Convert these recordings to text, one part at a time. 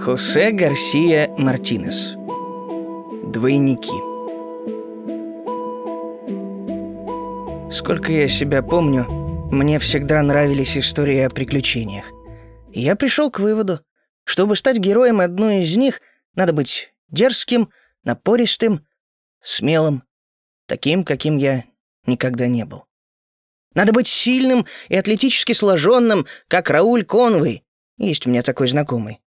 Хосе Гарсия Мартинес Двойники Сколько я себя помню, мне всегда нравились истории о приключениях. И я пришел к выводу, чтобы стать героем одной из них, надо быть дерзким, напористым, смелым, таким, каким я никогда не был. Надо быть сильным и атлетически сложенным, как Рауль Конвей. Есть у меня такой знакомый.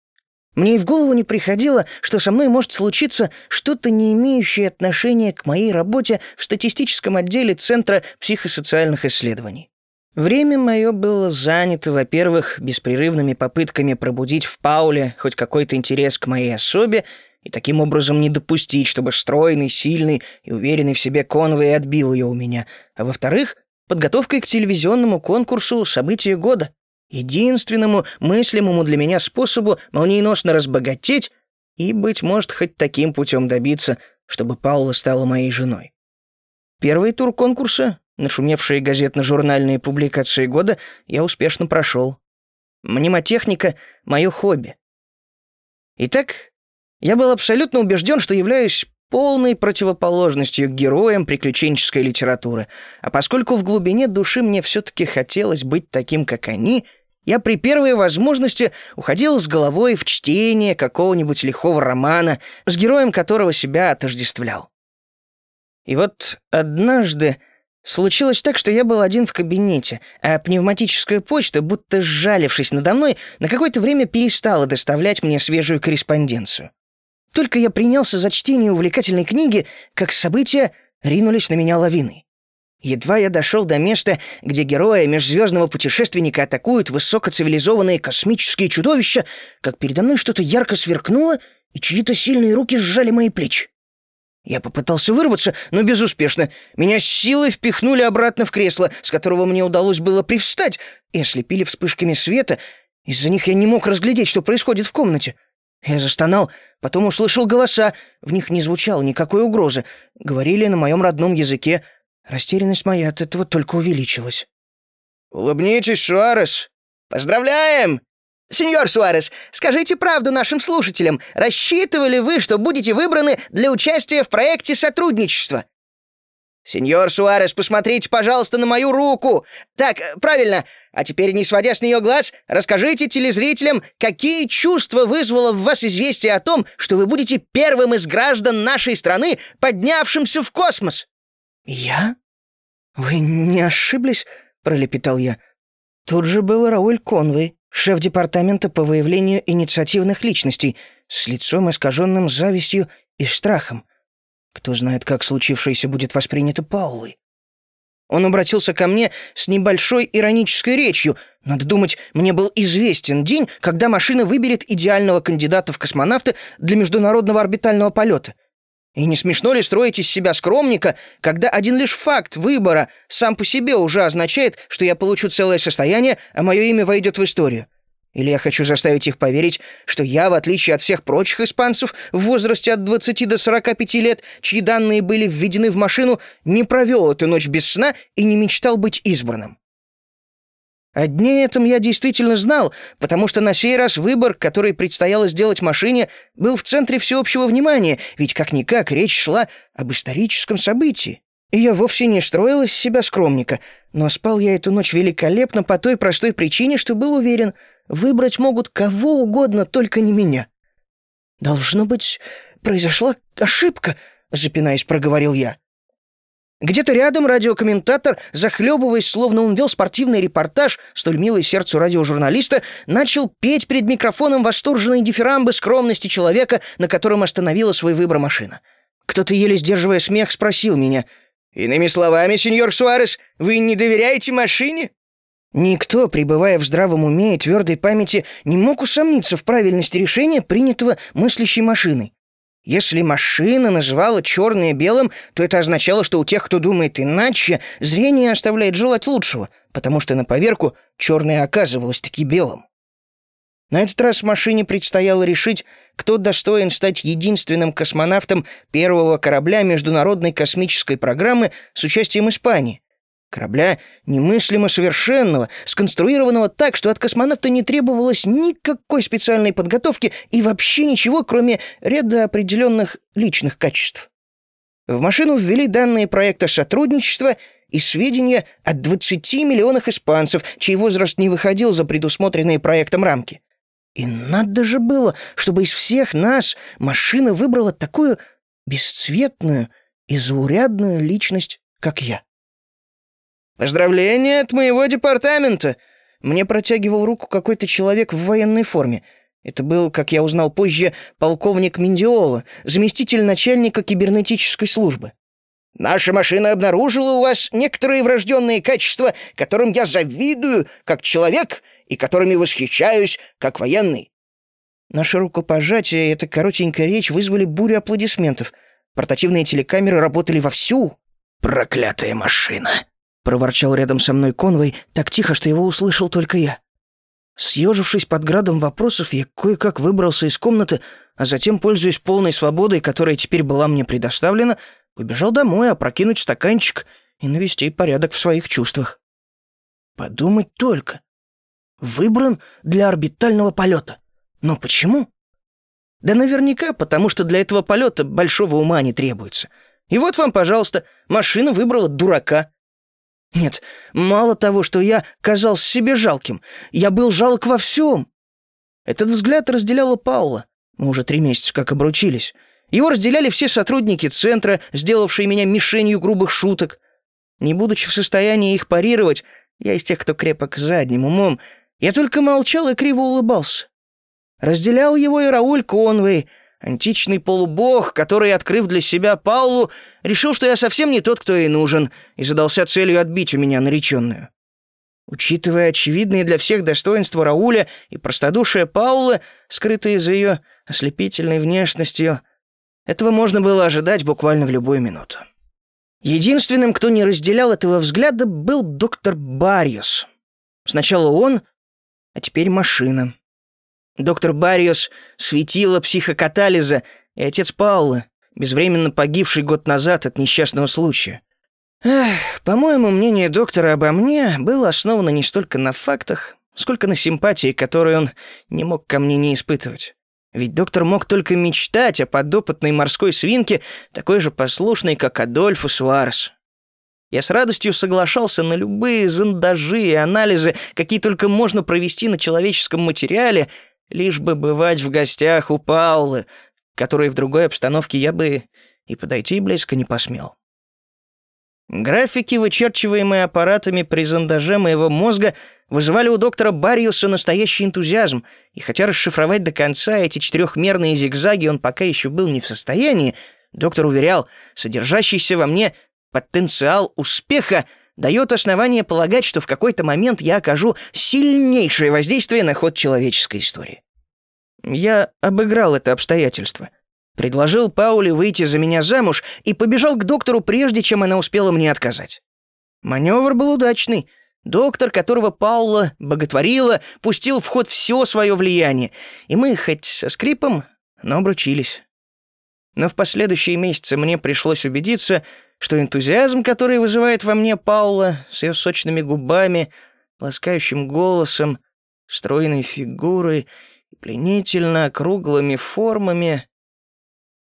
Мне и в голову не приходило, что со мной может случиться что-то, не имеющее отношения к моей работе в статистическом отделе Центра психосоциальных исследований. Время мое было занято, во-первых, беспрерывными попытками пробудить в Пауле хоть какой-то интерес к моей особе и таким образом не допустить, чтобы стройный, сильный и уверенный в себе Конвей отбил ее у меня, а во-вторых, подготовкой к телевизионному конкурсу «События года», единственному мыслимому для меня способу молниеносно разбогатеть и, быть может, хоть таким путем добиться, чтобы Паула стала моей женой. Первый тур конкурса, нашумевшие газетно-журнальные публикации года, я успешно прошел. Мнемотехника — мое хобби. Итак, я был абсолютно убежден, что являюсь полной противоположностью героям приключенческой литературы, а поскольку в глубине души мне все-таки хотелось быть таким, как они — я при первой возможности уходил с головой в чтение какого-нибудь лихого романа, с героем которого себя отождествлял. И вот однажды случилось так, что я был один в кабинете, а пневматическая почта, будто сжалившись надо мной, на какое-то время перестала доставлять мне свежую корреспонденцию. Только я принялся за чтение увлекательной книги, как события ринулись на меня лавиной. Едва я дошел до места, где героя межзвездного путешественника атакуют высокоцивилизованные космические чудовища, как передо мной что-то ярко сверкнуло, и чьи-то сильные руки сжали мои плечи. Я попытался вырваться, но безуспешно. Меня с силой впихнули обратно в кресло, с которого мне удалось было привстать, и ослепили вспышками света. Из-за них я не мог разглядеть, что происходит в комнате. Я застонал, потом услышал голоса. В них не звучало никакой угрозы. Говорили на моем родном языке — Растерянность моя от этого только увеличилась. «Улыбнитесь, Суарес! Поздравляем!» «Сеньор Суарес, скажите правду нашим слушателям. Рассчитывали вы, что будете выбраны для участия в проекте сотрудничества?» «Сеньор Суарес, посмотрите, пожалуйста, на мою руку. Так, правильно. А теперь, не сводя с нее глаз, расскажите телезрителям, какие чувства вызвало в вас известие о том, что вы будете первым из граждан нашей страны, поднявшимся в космос». «Я? Вы не ошиблись?» — пролепетал я. Тут же был Рауль Конвей, шеф департамента по выявлению инициативных личностей, с лицом искаженным завистью и страхом. Кто знает, как случившееся будет воспринято Паулой. Он обратился ко мне с небольшой иронической речью. Надо думать, мне был известен день, когда машина выберет идеального кандидата в космонавты для международного орбитального полета — и не смешно ли строить из себя скромника, когда один лишь факт выбора сам по себе уже означает, что я получу целое состояние, а мое имя войдет в историю? Или я хочу заставить их поверить, что я, в отличие от всех прочих испанцев в возрасте от 20 до 45 лет, чьи данные были введены в машину, не провел эту ночь без сна и не мечтал быть избранным? О дне этом я действительно знал, потому что на сей раз выбор, который предстояло сделать машине, был в центре всеобщего внимания, ведь как-никак речь шла об историческом событии. И я вовсе не строил из себя скромника, но спал я эту ночь великолепно по той простой причине, что был уверен, выбрать могут кого угодно, только не меня. «Должно быть, произошла ошибка», — запинаясь, проговорил я. Где-то рядом радиокомментатор, захлебываясь, словно он вел спортивный репортаж, столь милый сердцу радиожурналиста, начал петь перед микрофоном восторженные дифирамбы скромности человека, на котором остановила свой выбор машина. Кто-то, еле сдерживая смех, спросил меня. «Иными словами, сеньор Суарес, вы не доверяете машине?» Никто, пребывая в здравом уме и твердой памяти, не мог усомниться в правильности решения, принятого мыслящей машиной. Если машина называла черное белым, то это означало, что у тех, кто думает иначе, зрение оставляет желать лучшего, потому что на поверку черное оказывалось таки белым. На этот раз машине предстояло решить, кто достоин стать единственным космонавтом первого корабля Международной космической программы с участием Испании. Корабля немыслимо совершенного, сконструированного так, что от космонавта не требовалось никакой специальной подготовки и вообще ничего, кроме ряда определенных личных качеств. В машину ввели данные проекта сотрудничества и сведения о 20 миллионах испанцев, чей возраст не выходил за предусмотренные проектом рамки. И надо же было, чтобы из всех нас машина выбрала такую бесцветную и заурядную личность, как я. «Поздравления от моего департамента!» Мне протягивал руку какой-то человек в военной форме. Это был, как я узнал позже, полковник Миндиола, заместитель начальника кибернетической службы. «Наша машина обнаружила у вас некоторые врожденные качества, которым я завидую как человек и которыми восхищаюсь как военный». Наше рукопожатие и эта коротенькая речь вызвали бурю аплодисментов. Портативные телекамеры работали вовсю. «Проклятая машина!» — проворчал рядом со мной Конвой так тихо, что его услышал только я. Съежившись под градом вопросов, я кое-как выбрался из комнаты, а затем, пользуясь полной свободой, которая теперь была мне предоставлена, побежал домой опрокинуть стаканчик и навести порядок в своих чувствах. Подумать только. Выбран для орбитального полета. Но почему? Да наверняка, потому что для этого полета большого ума не требуется. И вот вам, пожалуйста, машина выбрала дурака. Нет, мало того, что я казался себе жалким, я был жалок во всем. Этот взгляд разделяла Паула. Мы уже три месяца как обручились. Его разделяли все сотрудники центра, сделавшие меня мишенью грубых шуток. Не будучи в состоянии их парировать, я из тех, кто крепок задним умом, я только молчал и криво улыбался. Разделял его и Рауль Конвей, античный полубог, который, открыв для себя Паулу, решил, что я совсем не тот, кто ей нужен, и задался целью отбить у меня нареченную. Учитывая очевидные для всех достоинства Рауля и простодушие Паулы, скрытые за ее ослепительной внешностью, этого можно было ожидать буквально в любую минуту. Единственным, кто не разделял этого взгляда, был доктор Барьос. Сначала он, а теперь машина. Доктор Бариос светило психокатализа и отец Паула, безвременно погибший год назад от несчастного случая. Эх, по-моему, мнение доктора обо мне было основано не столько на фактах, сколько на симпатии, которую он не мог ко мне не испытывать. Ведь доктор мог только мечтать о подопытной морской свинке, такой же послушной, как Адольфо Суарес. Я с радостью соглашался на любые зондажи и анализы, какие только можно провести на человеческом материале — лишь бы бывать в гостях у Паулы, которой в другой обстановке я бы и подойти близко не посмел. Графики, вычерчиваемые аппаратами при зондаже моего мозга, вызывали у доктора Бариуса настоящий энтузиазм, и хотя расшифровать до конца эти четырехмерные зигзаги он пока еще был не в состоянии, доктор уверял, содержащийся во мне потенциал успеха дает основание полагать, что в какой-то момент я окажу сильнейшее воздействие на ход человеческой истории. Я обыграл это обстоятельство. Предложил Пауле выйти за меня замуж и побежал к доктору, прежде чем она успела мне отказать. Маневр был удачный. Доктор, которого Паула боготворила, пустил в ход все свое влияние, и мы, хоть со скрипом, но обручились. Но в последующие месяцы мне пришлось убедиться, что энтузиазм, который вызывает во мне Паула с ее сочными губами, ласкающим голосом, стройной фигурой и пленительно округлыми формами,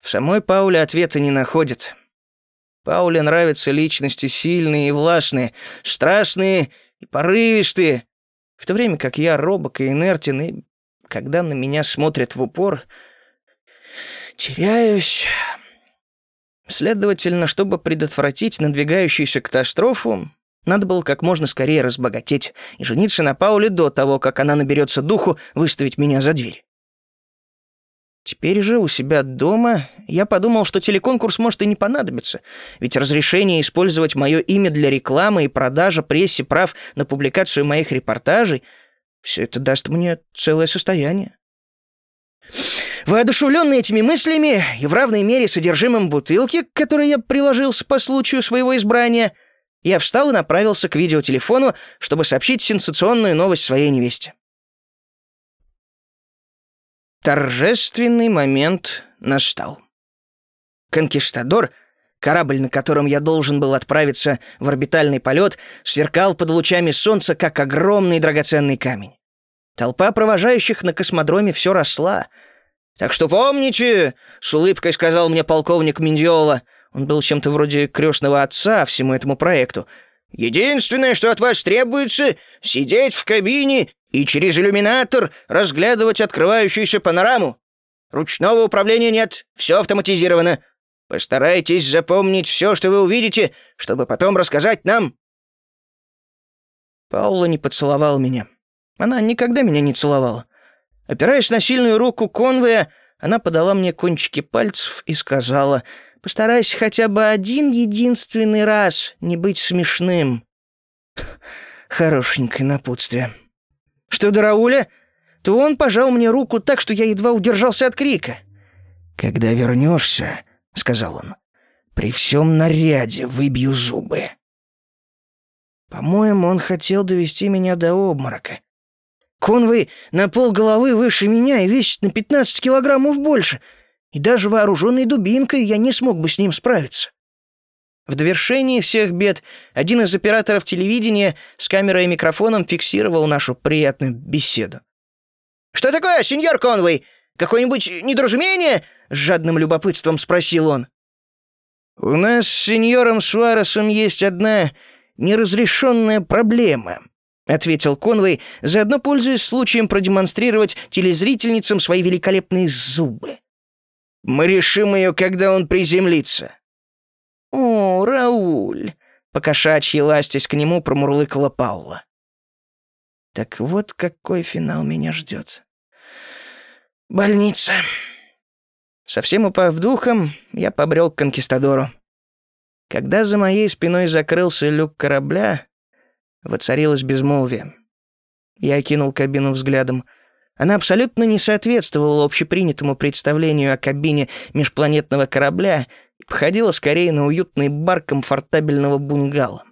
в самой Пауле ответа не находит. Пауле нравятся личности сильные и властные, страстные и порывистые, в то время как я робок и инертен, и когда на меня смотрят в упор, теряюсь, Следовательно, чтобы предотвратить надвигающуюся катастрофу, надо было как можно скорее разбогатеть и жениться на Пауле до того, как она наберется духу выставить меня за дверь. Теперь же у себя дома я подумал, что телеконкурс может и не понадобиться, ведь разрешение использовать мое имя для рекламы и продажа прессе прав на публикацию моих репортажей — все это даст мне целое состояние. Воодушевленный этими мыслями и в равной мере содержимым бутылки, к которой я приложился по случаю своего избрания, я встал и направился к видеотелефону, чтобы сообщить сенсационную новость своей невесте. Торжественный момент настал. Конкистадор, Корабль, на котором я должен был отправиться в орбитальный полет, сверкал под лучами солнца, как огромный драгоценный камень. Толпа провожающих на космодроме все росла. «Так что помните», — с улыбкой сказал мне полковник Миндиола, он был чем-то вроде крестного отца всему этому проекту, «единственное, что от вас требуется, сидеть в кабине и через иллюминатор разглядывать открывающуюся панораму. Ручного управления нет, все автоматизировано. Постарайтесь запомнить все, что вы увидите, чтобы потом рассказать нам». Паула не поцеловала меня. Она никогда меня не целовала. Опираясь на сильную руку Конвея, она подала мне кончики пальцев и сказала, «Постарайся хотя бы один единственный раз не быть смешным». Хорошенькое напутствие. Что до Рауля, то он пожал мне руку так, что я едва удержался от крика. «Когда вернешься, — сказал он. «При всем наряде выбью зубы». По-моему, он хотел довести меня до обморока. Конвой на пол головы выше меня и весит на 15 килограммов больше, и даже вооруженной дубинкой я не смог бы с ним справиться. В довершении всех бед один из операторов телевидения с камерой и микрофоном фиксировал нашу приятную беседу. «Что такое, сеньор Конвой? Какое-нибудь недоразумение?» — с жадным любопытством спросил он. «У нас с сеньором Суаресом есть одна неразрешенная проблема», — ответил Конвей, заодно пользуясь случаем продемонстрировать телезрительницам свои великолепные зубы. «Мы решим ее, когда он приземлится». «О, Рауль!» — покошачьи ластясь к нему промурлыкала Паула. «Так вот какой финал меня ждет. Больница». Совсем упав духом, я побрел к конкистадору. Когда за моей спиной закрылся люк корабля, воцарилось безмолвие. Я окинул кабину взглядом. Она абсолютно не соответствовала общепринятому представлению о кабине межпланетного корабля и походила скорее на уютный бар комфортабельного бунгало.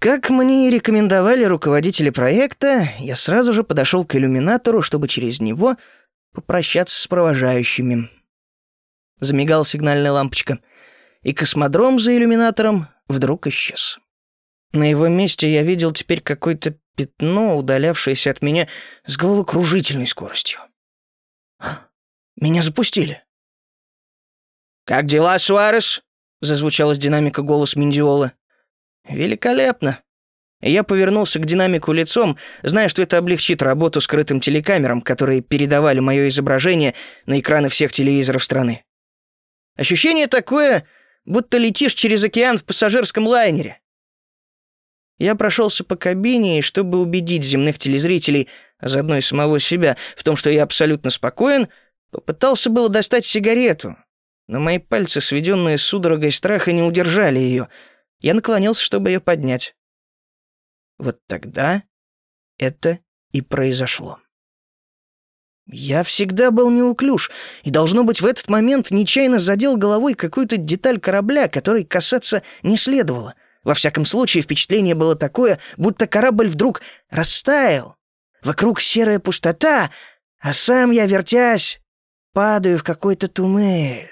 Как мне и рекомендовали руководители проекта, я сразу же подошел к иллюминатору, чтобы через него попрощаться с провожающими. Замигала сигнальная лампочка, и космодром за иллюминатором вдруг исчез. На его месте я видел теперь какое-то пятно, удалявшееся от меня с головокружительной скоростью. Меня запустили. «Как дела, Суарес?» — зазвучал из динамика голос Миндиола. «Великолепно!» Я повернулся к динамику лицом, зная, что это облегчит работу скрытым телекамерам, которые передавали мое изображение на экраны всех телевизоров страны. Ощущение такое, будто летишь через океан в пассажирском лайнере. Я прошелся по кабине, чтобы убедить земных телезрителей, а заодно и самого себя, в том, что я абсолютно спокоен, попытался было достать сигарету, но мои пальцы, сведенные судорогой страха, не удержали ее. Я наклонился, чтобы ее поднять. Вот тогда это и произошло. Я всегда был неуклюж, и, должно быть, в этот момент нечаянно задел головой какую-то деталь корабля, которой касаться не следовало. Во всяком случае, впечатление было такое, будто корабль вдруг растаял. Вокруг серая пустота, а сам я, вертясь, падаю в какой-то туннель.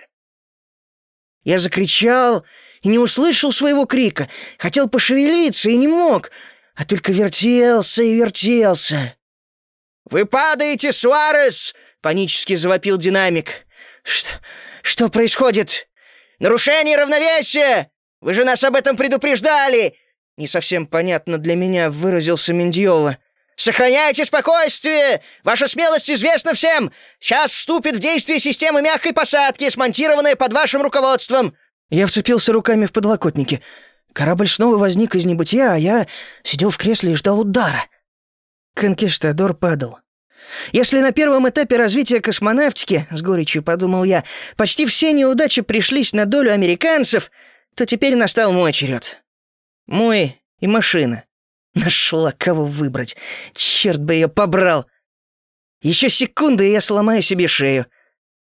Я закричал и не услышал своего крика, хотел пошевелиться и не мог, а только вертелся и вертелся. «Вы падаете, Суарес!» — панически завопил динамик. «Что, что происходит? Нарушение равновесия! Вы же нас об этом предупреждали!» Не совсем понятно для меня выразился Мендиола. «Сохраняйте спокойствие! Ваша смелость известна всем! Сейчас вступит в действие система мягкой посадки, смонтированная под вашим руководством!» Я вцепился руками в подлокотники. Корабль снова возник из небытия, а я сидел в кресле и ждал удара. Конкистадор падал. Если на первом этапе развития космонавтики, с горечью подумал я, почти все неудачи пришлись на долю американцев, то теперь настал мой черед. Мой и машина. Нашла кого выбрать. Черт бы ее побрал. Еще секунды, и я сломаю себе шею.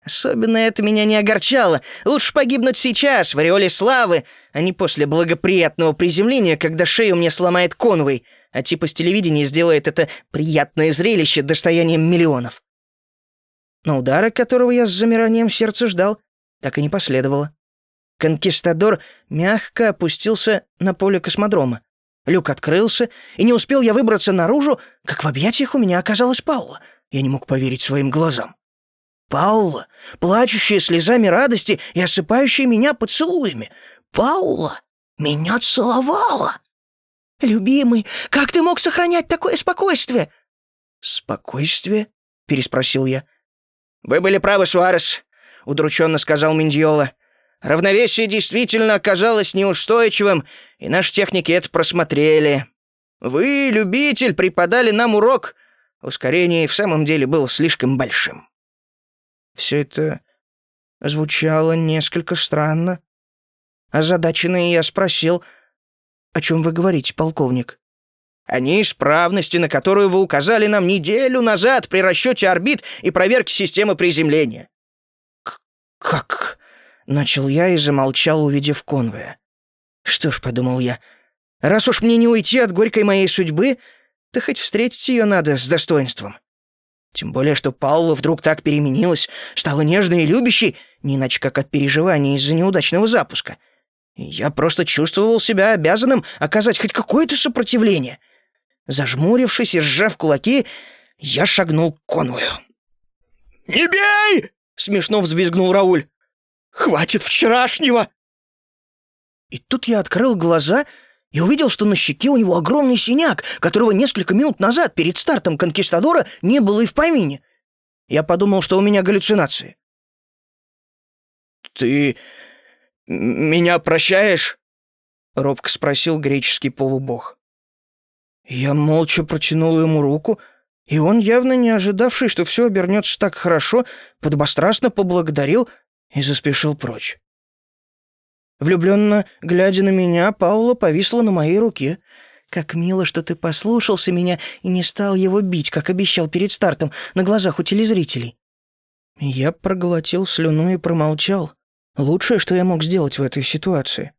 Особенно это меня не огорчало. Лучше погибнуть сейчас, в ореоле славы, а не после благоприятного приземления, когда шею мне сломает конвой — а типа с телевидения сделает это приятное зрелище достоянием миллионов. Но удара, которого я с замиранием сердца ждал, так и не последовало. Конкистадор мягко опустился на поле космодрома. Люк открылся, и не успел я выбраться наружу, как в объятиях у меня оказалась Паула. Я не мог поверить своим глазам. Паула, плачущая слезами радости и осыпающая меня поцелуями. Паула меня целовала. «Любимый, как ты мог сохранять такое спокойствие?» «Спокойствие?» — переспросил я. «Вы были правы, Суарес», — удрученно сказал Миндиола. «Равновесие действительно оказалось неустойчивым, и наши техники это просмотрели. Вы, любитель, преподали нам урок. Ускорение в самом деле было слишком большим». Все это звучало несколько странно. Озадаченный я спросил, «О чем вы говорите, полковник?» о неисправности, на которую вы указали нам неделю назад при расчете орбит и проверке системы приземления». «Как?» — начал я и замолчал, увидев конвоя. «Что ж», — подумал я, — «раз уж мне не уйти от горькой моей судьбы, то хоть встретить ее надо с достоинством». Тем более, что Паула вдруг так переменилась, стала нежной и любящей, не иначе как от переживаний из-за неудачного запуска. И я просто чувствовал себя обязанным оказать хоть какое-то сопротивление. Зажмурившись и сжав кулаки, я шагнул к конвою. «Не бей!» — смешно взвизгнул Рауль. «Хватит вчерашнего!» И тут я открыл глаза и увидел, что на щеке у него огромный синяк, которого несколько минут назад перед стартом «Конкистадора» не было и в помине. Я подумал, что у меня галлюцинации. «Ты меня прощаешь?» — робко спросил греческий полубог. Я молча протянул ему руку, и он, явно не ожидавший, что все обернется так хорошо, подбострастно поблагодарил и заспешил прочь. Влюбленно, глядя на меня, Паула повисла на моей руке. «Как мило, что ты послушался меня и не стал его бить, как обещал перед стартом, на глазах у телезрителей». Я проглотил слюну и промолчал. Лучшее, что я мог сделать в этой ситуации.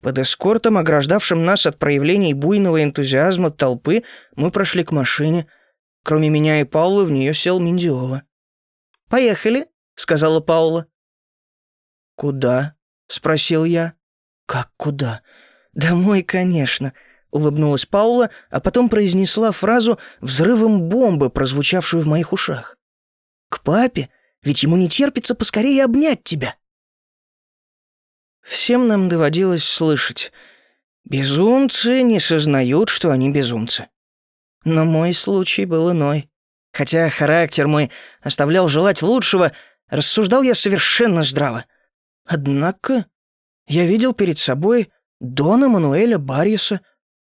Под эскортом, ограждавшим нас от проявлений буйного энтузиазма толпы, мы прошли к машине. Кроме меня и Паулы в нее сел Миндиола. «Поехали», — сказала Паула. «Куда?» — спросил я. «Как куда?» «Домой, конечно», — улыбнулась Паула, а потом произнесла фразу взрывом бомбы, прозвучавшую в моих ушах. «К папе, ведь ему не терпится поскорее обнять тебя». Всем нам доводилось слышать. Безумцы не сознают, что они безумцы. Но мой случай был иной. Хотя характер мой оставлял желать лучшего, рассуждал я совершенно здраво. Однако я видел перед собой Дона Мануэля Барьеса,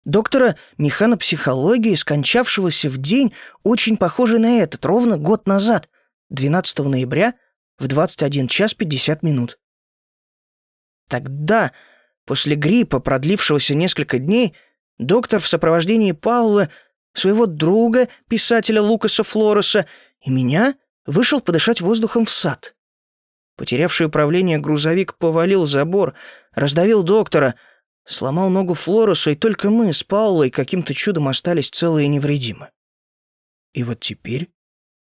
доктора механопсихологии, скончавшегося в день, очень похожий на этот, ровно год назад, 12 ноября, в 21 час 50 минут. Тогда, после гриппа, продлившегося несколько дней, доктор в сопровождении Паула, своего друга, писателя Лукаса Флореса, и меня вышел подышать воздухом в сад. Потерявший управление грузовик повалил забор, раздавил доктора, сломал ногу Флоресу, и только мы с Паулой каким-то чудом остались целы и невредимы. И вот теперь,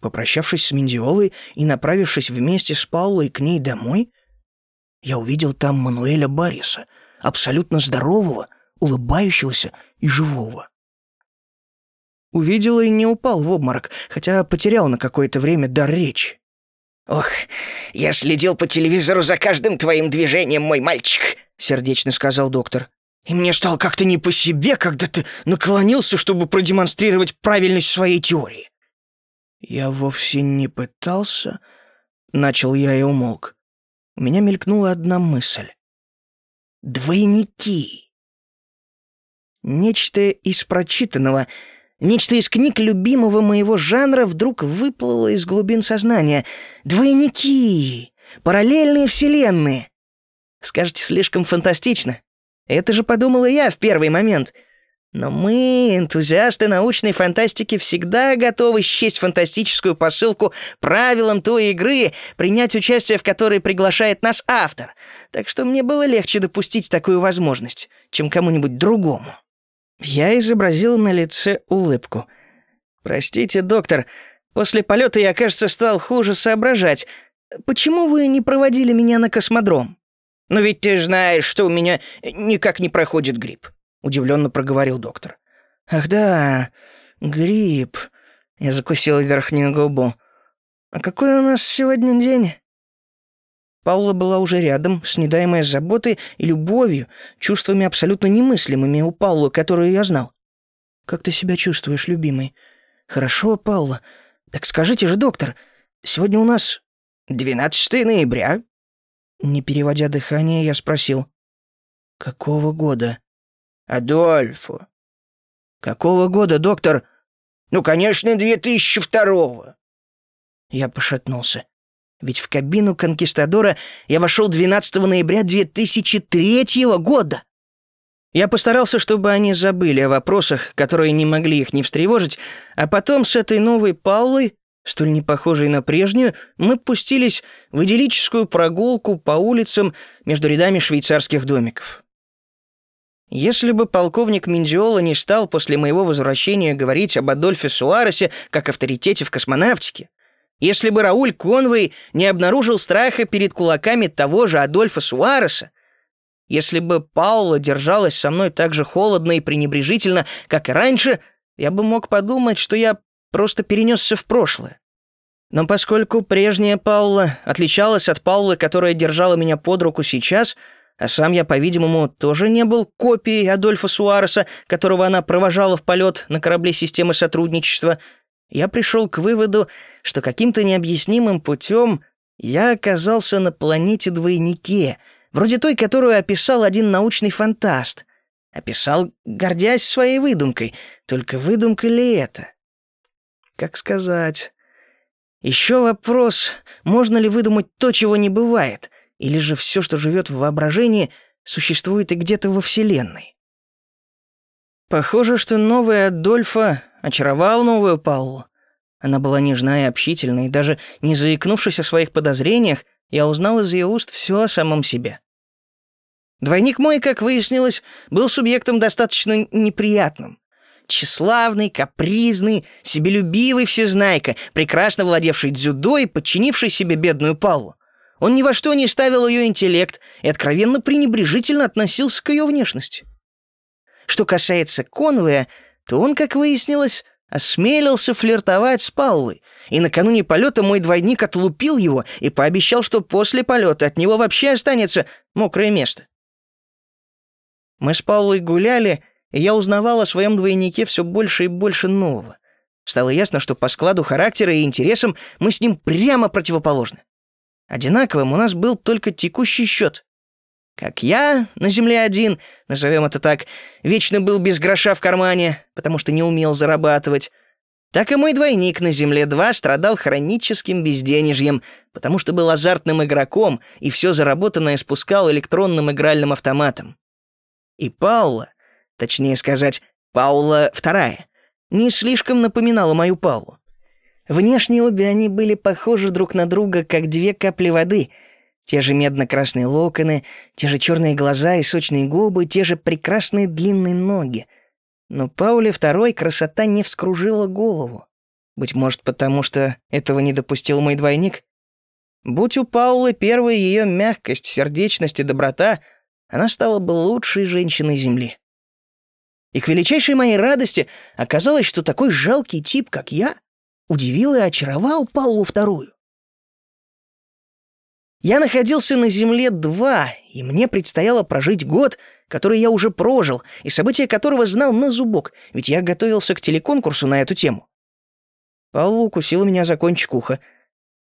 попрощавшись с Миндиолой и направившись вместе с Паулой к ней домой, я увидел там Мануэля Барриса, абсолютно здорового, улыбающегося и живого. Увидел и не упал в обморок, хотя потерял на какое-то время дар речи. «Ох, я следил по телевизору за каждым твоим движением, мой мальчик», — сердечно сказал доктор. «И мне стало как-то не по себе, когда ты наклонился, чтобы продемонстрировать правильность своей теории». «Я вовсе не пытался...» — начал я и умолк у меня мелькнула одна мысль. Двойники. Нечто из прочитанного, нечто из книг любимого моего жанра вдруг выплыло из глубин сознания. Двойники. Параллельные вселенные. Скажете, слишком фантастично. Это же подумала я в первый момент — но мы, энтузиасты научной фантастики, всегда готовы счесть фантастическую посылку правилам той игры, принять участие в которой приглашает нас автор. Так что мне было легче допустить такую возможность, чем кому-нибудь другому. Я изобразил на лице улыбку. «Простите, доктор, после полета я, кажется, стал хуже соображать. почему вы не проводили меня на космодром?» «Но ведь ты знаешь, что у меня никак не проходит грипп», — удивленно проговорил доктор. «Ах да, грипп». Я закусил верхнюю губу. «А какой у нас сегодня день?» Паула была уже рядом, снедаемая заботой и любовью, чувствами абсолютно немыслимыми у Паулы, которую я знал. «Как ты себя чувствуешь, любимый?» «Хорошо, Паула. Так скажите же, доктор, сегодня у нас 12 ноября?» Не переводя дыхание, я спросил. «Какого года?» «Адольфо». «Какого года, доктор?» «Ну, конечно, 2002-го». Я пошатнулся. Ведь в кабину конкистадора я вошел 12 ноября 2003 года. Я постарался, чтобы они забыли о вопросах, которые не могли их не встревожить, а потом с этой новой Паулой, столь не похожей на прежнюю, мы пустились в идиллическую прогулку по улицам между рядами швейцарских домиков. Если бы полковник Минзиола не стал после моего возвращения говорить об Адольфе Суаресе как авторитете в космонавтике, если бы Рауль Конвей не обнаружил страха перед кулаками того же Адольфа Суареса, если бы Паула держалась со мной так же холодно и пренебрежительно, как и раньше, я бы мог подумать, что я просто перенесся в прошлое. Но поскольку прежняя Паула отличалась от Паулы, которая держала меня под руку сейчас, а сам я, по-видимому, тоже не был копией Адольфа Суареса, которого она провожала в полет на корабле системы сотрудничества — я пришел к выводу, что каким-то необъяснимым путем я оказался на планете-двойнике, вроде той, которую описал один научный фантаст. Описал, гордясь своей выдумкой. Только выдумка ли это? Как сказать? Еще вопрос, можно ли выдумать то, чего не бывает, или же все, что живет в воображении, существует и где-то во Вселенной. Похоже, что новый Адольфа очаровал новую Паулу. Она была нежна и общительна, и даже не заикнувшись о своих подозрениях, я узнал из ее уст все о самом себе. Двойник мой, как выяснилось, был субъектом достаточно неприятным. Тщеславный, капризный, себелюбивый всезнайка, прекрасно владевший дзюдо и подчинивший себе бедную Палу. Он ни во что не ставил ее интеллект и откровенно пренебрежительно относился к ее внешности. Что касается Конвея, то он, как выяснилось, осмелился флиртовать с Паулой, и накануне полета мой двойник отлупил его и пообещал, что после полета от него вообще останется мокрое место. Мы с Паулой гуляли, и я узнавал о своем двойнике все больше и больше нового. Стало ясно, что по складу характера и интересам мы с ним прямо противоположны. Одинаковым у нас был только текущий счет. Как я на земле один, назовем это так, вечно был без гроша в кармане, потому что не умел зарабатывать, так и мой двойник на земле 2 страдал хроническим безденежьем, потому что был азартным игроком и все заработанное спускал электронным игральным автоматом. И Паула, точнее сказать, Паула вторая, не слишком напоминала мою Паулу. Внешне обе они были похожи друг на друга, как две капли воды — те же медно-красные локоны, те же черные глаза и сочные губы, те же прекрасные длинные ноги. Но Пауле второй красота не вскружила голову. Быть может, потому что этого не допустил мой двойник? Будь у Паулы первой ее мягкость, сердечность и доброта, она стала бы лучшей женщиной Земли. И к величайшей моей радости оказалось, что такой жалкий тип, как я, удивил и очаровал Паулу вторую. Я находился на Земле два, и мне предстояло прожить год, который я уже прожил, и события которого знал на зубок, ведь я готовился к телеконкурсу на эту тему. Паула укусила меня за кончик уха.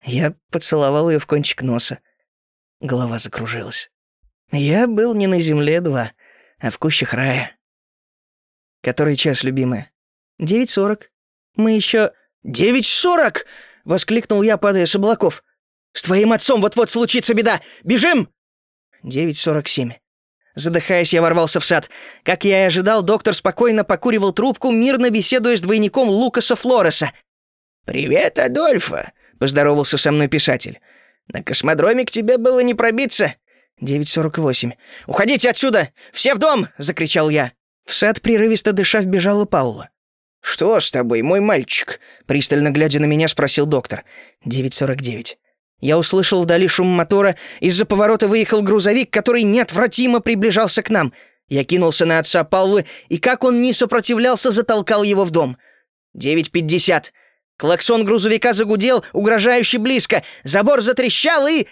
Я поцеловал ее в кончик носа. Голова закружилась. Я был не на Земле два, а в кущах рая. Который час, любимая? Девять сорок. Мы еще... Девять сорок! Воскликнул я, падая с облаков. С твоим отцом вот-вот случится беда! Бежим!» 9.47. Задыхаясь, я ворвался в сад. Как я и ожидал, доктор спокойно покуривал трубку, мирно беседуя с двойником Лукаса Флореса. «Привет, Адольфа!» — поздоровался со мной писатель. «На космодроме к тебе было не пробиться». 9.48. «Уходите отсюда! Все в дом!» — закричал я. В сад, прерывисто дыша, вбежала Паула. «Что с тобой, мой мальчик?» — пристально глядя на меня, спросил доктор. 9.49. Я услышал вдали шум мотора, из-за поворота выехал грузовик, который неотвратимо приближался к нам. Я кинулся на отца Паулы, и как он не сопротивлялся, затолкал его в дом. Девять пятьдесят. Клаксон грузовика загудел, угрожающе близко. Забор затрещал и...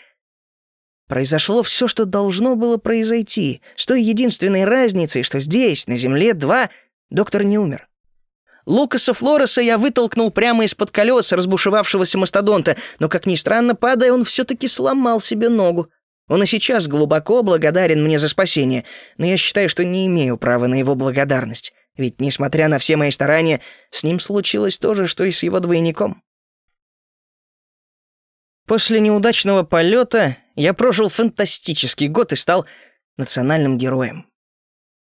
Произошло все, что должно было произойти, с той единственной разницей, что здесь, на Земле, два, доктор не умер. Лукаса Флореса я вытолкнул прямо из-под колес разбушевавшегося мастодонта, но, как ни странно, падая, он все-таки сломал себе ногу. Он и сейчас глубоко благодарен мне за спасение, но я считаю, что не имею права на его благодарность. Ведь, несмотря на все мои старания, с ним случилось то же, что и с его двойником. После неудачного полета я прожил фантастический год и стал национальным героем.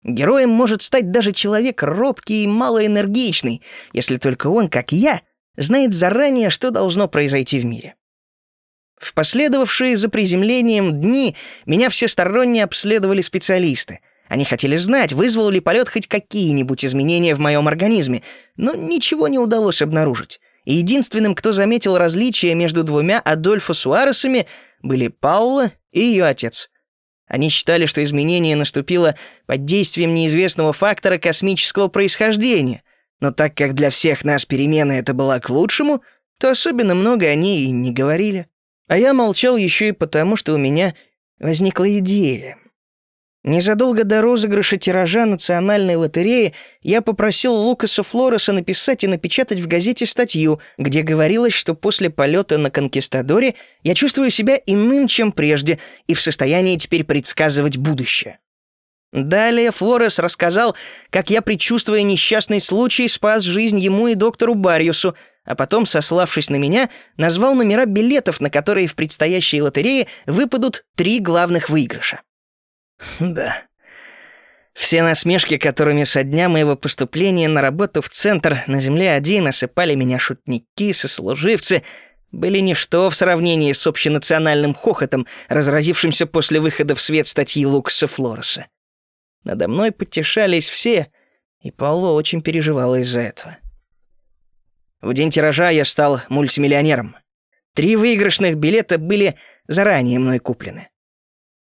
Героем может стать даже человек робкий и малоэнергичный, если только он, как я, знает заранее, что должно произойти в мире. В последовавшие за приземлением дни меня всесторонне обследовали специалисты. Они хотели знать, вызвал ли полет хоть какие-нибудь изменения в моем организме, но ничего не удалось обнаружить. И единственным, кто заметил различия между двумя Адольфо Суаресами, были Паула и ее отец. Они считали, что изменение наступило под действием неизвестного фактора космического происхождения, но так как для всех нас перемена это была к лучшему, то особенно много они и не говорили. А я молчал еще и потому, что у меня возникла идея. Незадолго до розыгрыша тиража национальной лотереи я попросил Лукаса Флореса написать и напечатать в газете статью, где говорилось, что после полета на Конкистадоре я чувствую себя иным, чем прежде, и в состоянии теперь предсказывать будущее. Далее Флорес рассказал, как я, предчувствуя несчастный случай, спас жизнь ему и доктору Бариусу, а потом, сославшись на меня, назвал номера билетов, на которые в предстоящей лотерее выпадут три главных выигрыша. Да. Все насмешки, которыми со дня моего поступления на работу в центр на Земле-1 осыпали меня шутники, сослуживцы, были ничто в сравнении с общенациональным хохотом, разразившимся после выхода в свет статьи Лукаса Флореса. Надо мной потешались все, и Пауло очень переживала из-за этого. В день тиража я стал мультимиллионером. Три выигрышных билета были заранее мной куплены.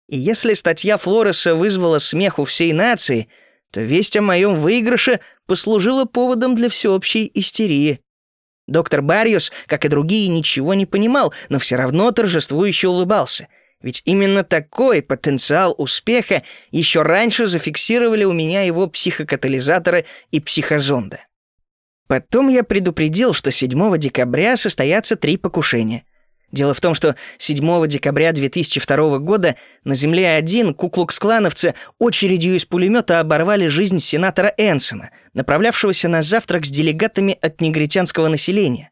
И если статья Флореса вызвала смех у всей нации, то весть о моем выигрыше послужила поводом для всеобщей истерии. Доктор Бариус, как и другие, ничего не понимал, но все равно торжествующе улыбался. Ведь именно такой потенциал успеха еще раньше зафиксировали у меня его психокатализаторы и психозонда. Потом я предупредил, что 7 декабря состоятся три покушения — Дело в том, что 7 декабря 2002 года на Земле-1 куклукс-клановцы очередью из пулемета оборвали жизнь сенатора Энсона, направлявшегося на завтрак с делегатами от негритянского населения.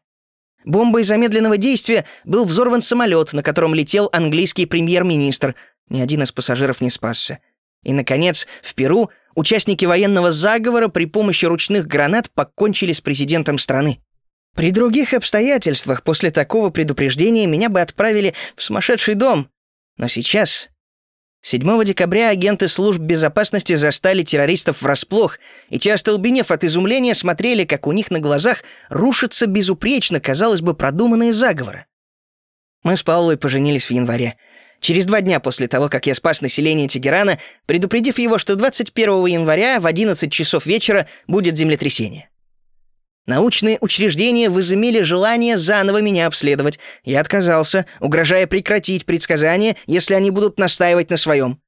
Бомбой замедленного действия был взорван самолет, на котором летел английский премьер-министр. Ни один из пассажиров не спасся. И, наконец, в Перу участники военного заговора при помощи ручных гранат покончили с президентом страны. При других обстоятельствах после такого предупреждения меня бы отправили в сумасшедший дом. Но сейчас... 7 декабря агенты служб безопасности застали террористов врасплох, и те, остолбенев от изумления, смотрели, как у них на глазах рушатся безупречно, казалось бы, продуманные заговоры. Мы с Паулой поженились в январе. Через два дня после того, как я спас население Тегерана, предупредив его, что 21 января в 11 часов вечера будет землетрясение. Научные учреждения возымели желание заново меня обследовать. Я отказался, угрожая прекратить предсказания, если они будут настаивать на своем.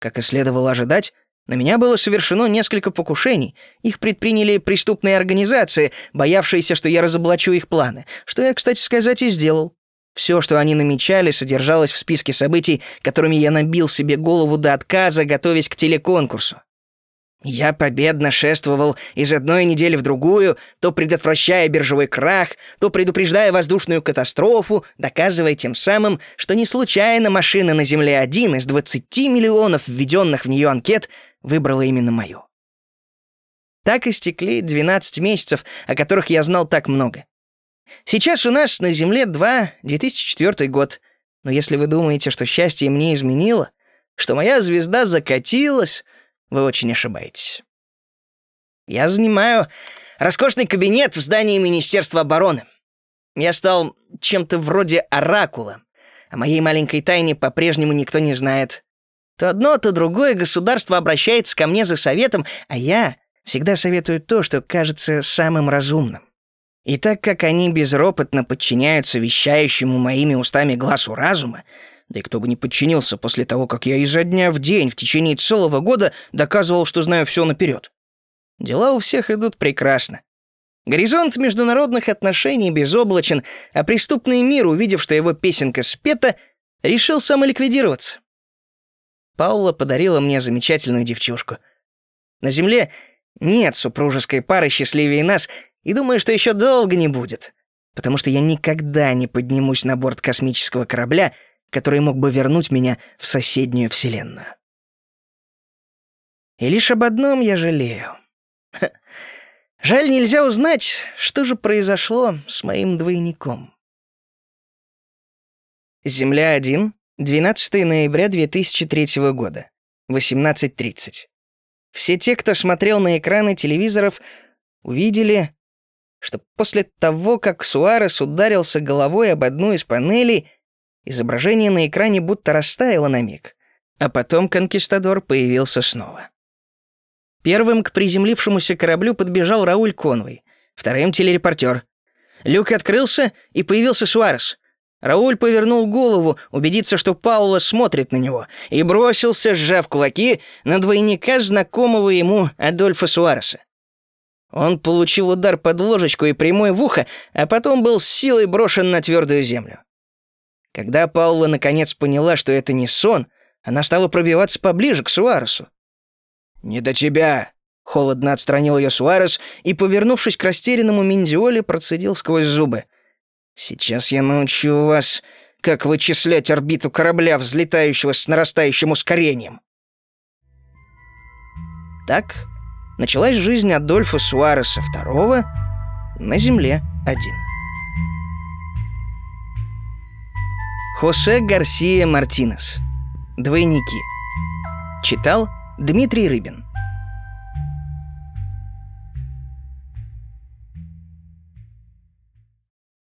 Как и следовало ожидать, на меня было совершено несколько покушений. Их предприняли преступные организации, боявшиеся, что я разоблачу их планы, что я, кстати сказать, и сделал. Все, что они намечали, содержалось в списке событий, которыми я набил себе голову до отказа, готовясь к телеконкурсу. Я победно шествовал из одной недели в другую, то предотвращая биржевой крах, то предупреждая воздушную катастрофу, доказывая тем самым, что не случайно машина на Земле один из 20 миллионов введенных в нее анкет выбрала именно мою. Так истекли 12 месяцев, о которых я знал так много. Сейчас у нас на Земле 2, 2004 год. Но если вы думаете, что счастье мне изменило, что моя звезда закатилась, вы очень ошибаетесь. Я занимаю роскошный кабинет в здании Министерства обороны. Я стал чем-то вроде оракула, О моей маленькой тайне по-прежнему никто не знает. То одно, то другое государство обращается ко мне за советом, а я всегда советую то, что кажется самым разумным. И так как они безропотно подчиняются вещающему моими устами глазу разума, да и кто бы не подчинился после того, как я изо дня в день в течение целого года доказывал, что знаю все наперед. Дела у всех идут прекрасно. Горизонт международных отношений безоблачен, а преступный мир, увидев, что его песенка спета, решил самоликвидироваться. Паула подарила мне замечательную девчушку. На Земле нет супружеской пары счастливее нас, и думаю, что еще долго не будет, потому что я никогда не поднимусь на борт космического корабля, который мог бы вернуть меня в соседнюю вселенную. И лишь об одном я жалею. Жаль, нельзя узнать, что же произошло с моим двойником. Земля-1, 12 ноября 2003 года, 18.30. Все те, кто смотрел на экраны телевизоров, увидели, что после того, как Суарес ударился головой об одну из панелей, изображение на экране будто растаяло на миг, а потом конкистадор появился снова. Первым к приземлившемуся кораблю подбежал Рауль Конвой, вторым — телерепортер. Люк открылся, и появился Суарес. Рауль повернул голову, убедиться, что Паула смотрит на него, и бросился, сжав кулаки, на двойника знакомого ему Адольфа Суареса. Он получил удар под ложечку и прямой в ухо, а потом был с силой брошен на твердую землю. Когда Паула наконец поняла, что это не сон, она стала пробиваться поближе к Суаресу. «Не до тебя!» Холодно отстранил ее Суарес и, повернувшись к растерянному Миндиоле, процедил сквозь зубы. «Сейчас я научу вас, как вычислять орбиту корабля, взлетающего с нарастающим ускорением». Так началась жизнь Адольфа Суареса II на Земле-1. Хосе Гарсия Мартинес. Двойники. Читал Дмитрий Рыбин.